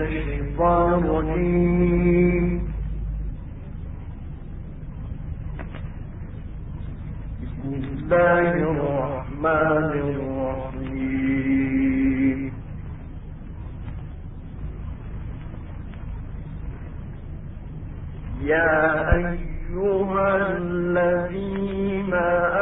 الشيطان بسم الله الرحمن الرحيم. يا أيها الذين آمنوا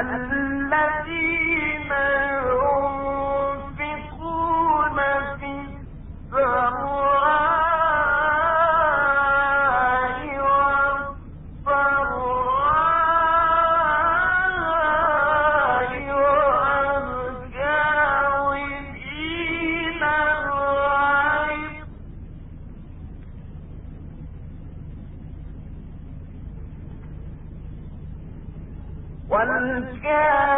ألا كافرون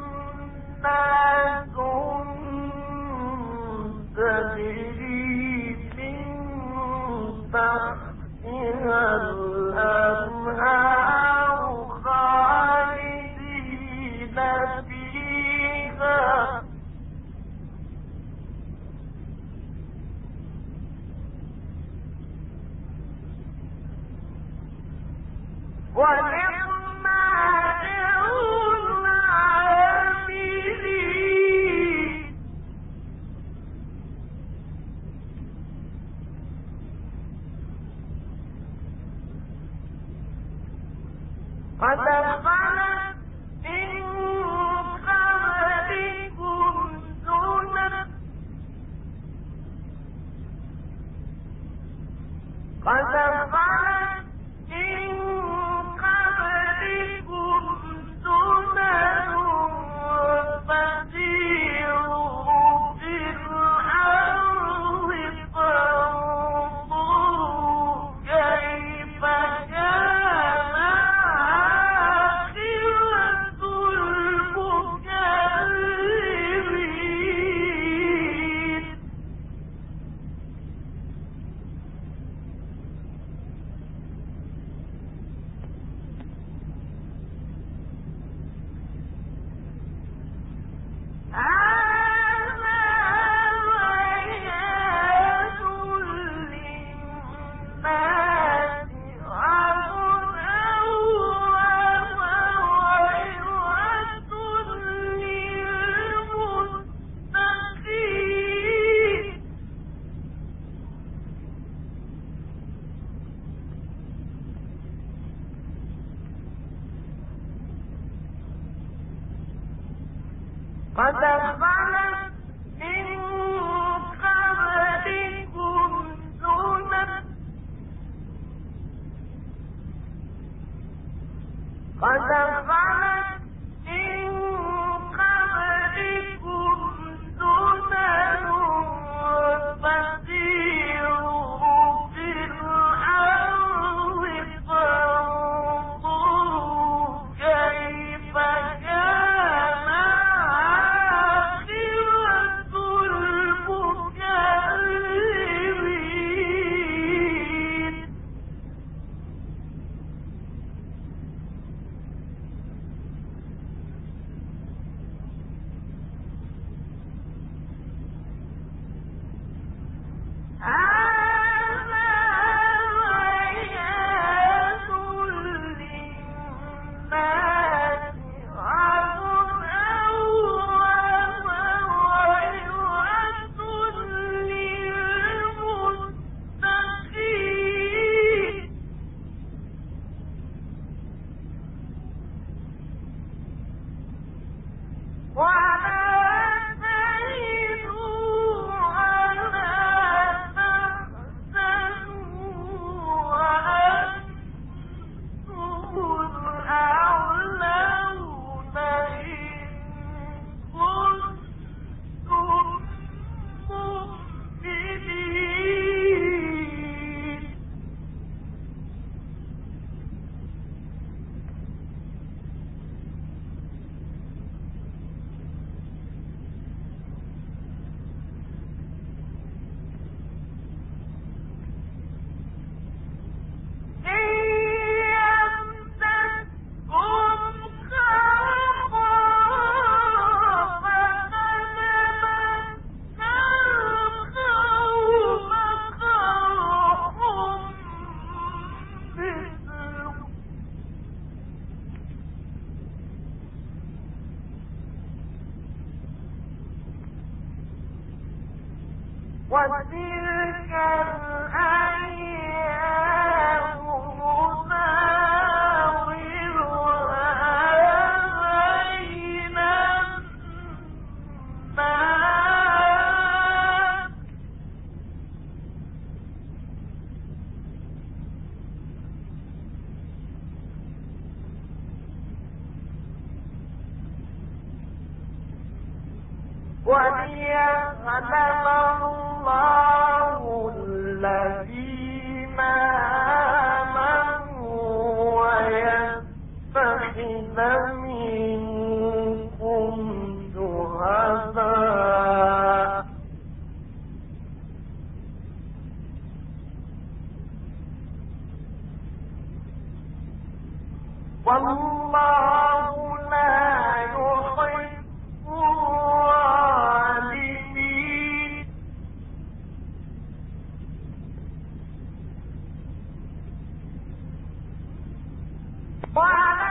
قد ¡Para!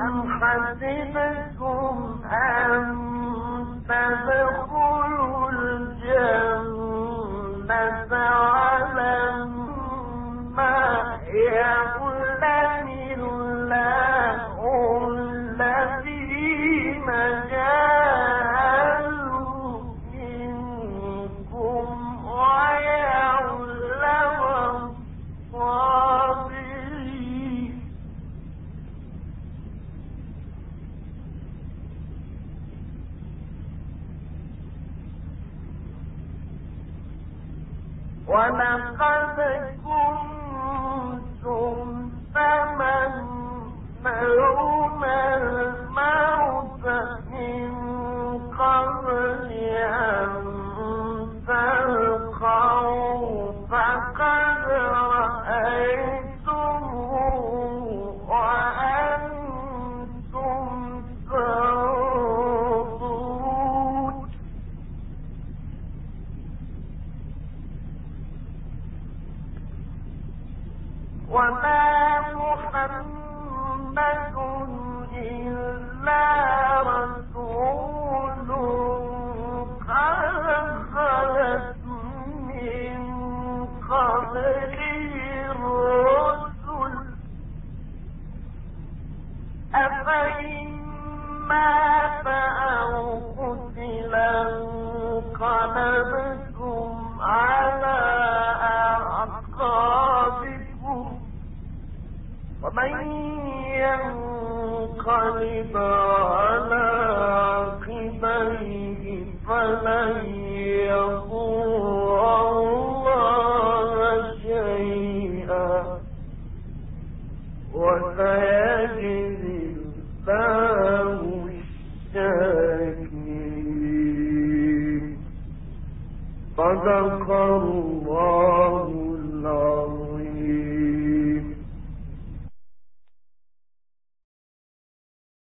أم حسبتم أن تدخلوا